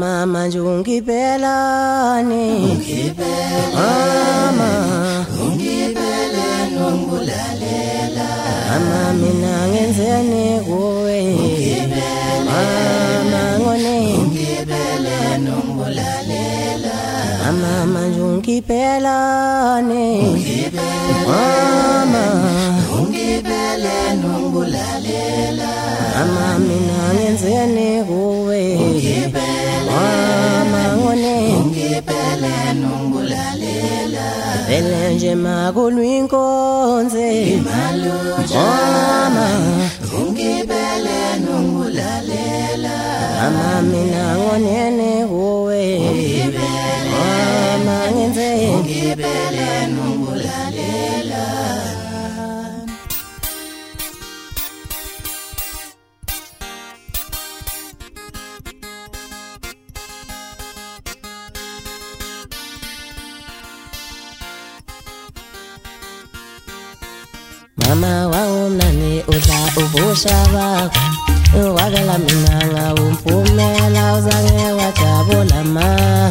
Mama nje ungibelani Mama ungibele nongibulalela Mama mina ngenzeni kuwe? Mama ngone? Ungibele nongibulalela Mama manje ungibelani Mama ungibele nongibulalela Mama mina ngenzeni kuwe ungibele nongibulalela Vele nje makulwinkonze maluja Mama. Ungibele nongibulalela Mama mina ngonene Mama wawumnani udla ubusha bakho Wakela mina ngawumpumela uzange wajabula mama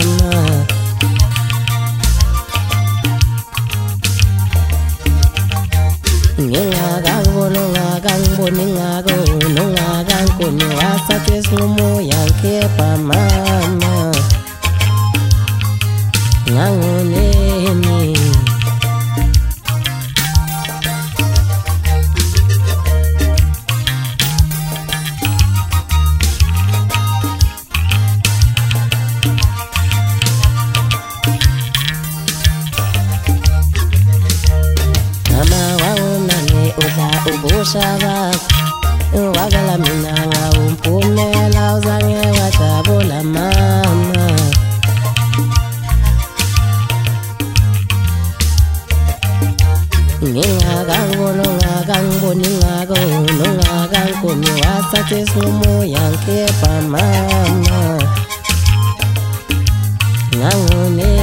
Ngingakangiboni ungakangiboni ngako Nongakankuni wasathe isinqumo yangikhipha mama Ngangoneni ubusha bakho Wakela mina ngawumpumela uzange wajabula mama. Ngingakangiboni ungakangiboni ngako Nongakankuni wasathe isinqumo yangikhipha mama. Ngangoneni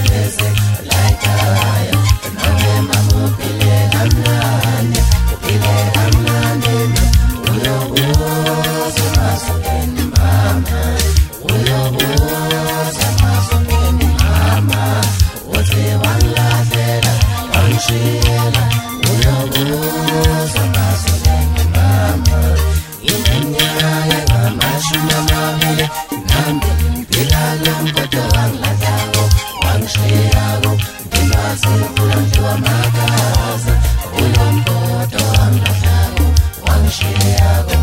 ulombodo wangilahlako wangishiyako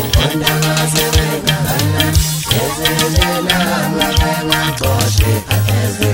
ukonda ngasebengalana ezelelanga bengaxoshe khathesi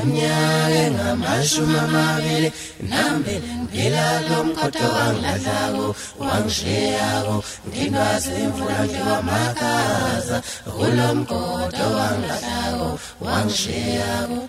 ngeminyaka engamashumi amabili nambili ngiphila lo mkhodo wangidlako wangishiyako ngingazimvula ngiwamakhaza kulo mkhodo wangidlako wangishiyako.